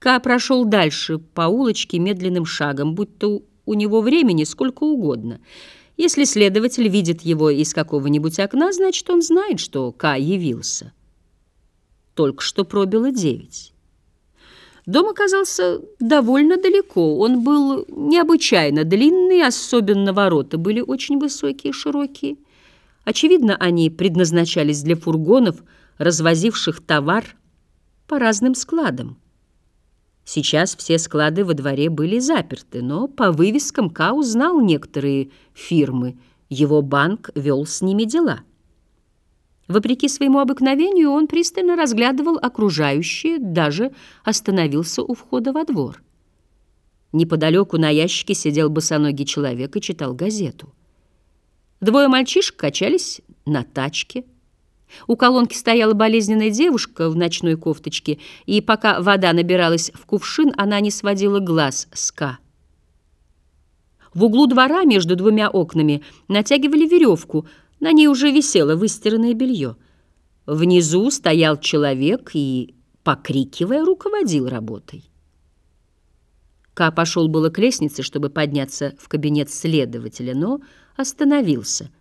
Ка прошел дальше по улочке медленным шагом, будто у него времени сколько угодно. Если следователь видит его из какого-нибудь окна, значит, он знает, что Ка явился. Только что пробило девять. Дом оказался довольно далеко. Он был необычайно длинный, особенно ворота были очень высокие и широкие. Очевидно, они предназначались для фургонов, развозивших товар по разным складам. Сейчас все склады во дворе были заперты, но по вывескам Ка узнал некоторые фирмы. Его банк вел с ними дела. Вопреки своему обыкновению он пристально разглядывал окружающее, даже остановился у входа во двор. Неподалеку на ящике сидел босоногий человек и читал газету. Двое мальчишек качались на тачке. У колонки стояла болезненная девушка в ночной кофточке, и пока вода набиралась в кувшин, она не сводила глаз с Ка. В углу двора между двумя окнами натягивали веревку, на ней уже висело выстиранное белье. Внизу стоял человек и, покрикивая, руководил работой. Ка пошел было к лестнице, чтобы подняться в кабинет следователя, но остановился —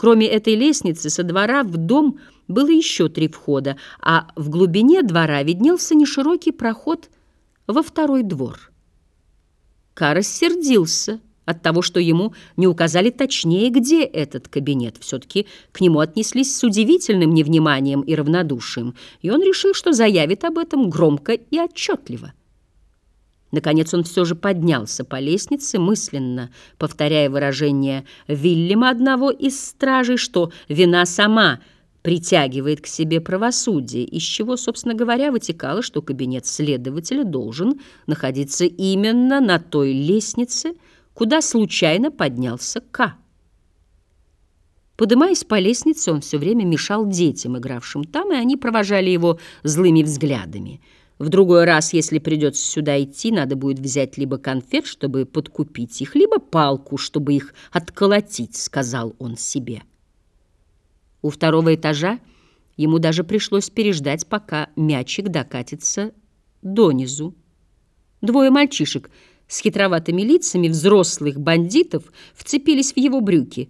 Кроме этой лестницы, со двора в дом было еще три входа, а в глубине двора виднелся неширокий проход во второй двор. Карас сердился от того, что ему не указали точнее, где этот кабинет. Все-таки к нему отнеслись с удивительным невниманием и равнодушием, и он решил, что заявит об этом громко и отчетливо. Наконец он все же поднялся по лестнице, мысленно повторяя выражение Вильяма одного из стражей, что вина сама притягивает к себе правосудие, из чего, собственно говоря, вытекало, что кабинет следователя должен находиться именно на той лестнице, куда случайно поднялся К. Подымаясь по лестнице, он все время мешал детям, игравшим там, и они провожали его злыми взглядами – в другой раз, если придется сюда идти, надо будет взять либо конфет, чтобы подкупить их, либо палку, чтобы их отколотить, сказал он себе. У второго этажа ему даже пришлось переждать, пока мячик докатится донизу. Двое мальчишек с хитроватыми лицами взрослых бандитов вцепились в его брюки.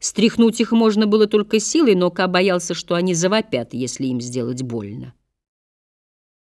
Стряхнуть их можно было только силой, но Ка боялся, что они завопят, если им сделать больно.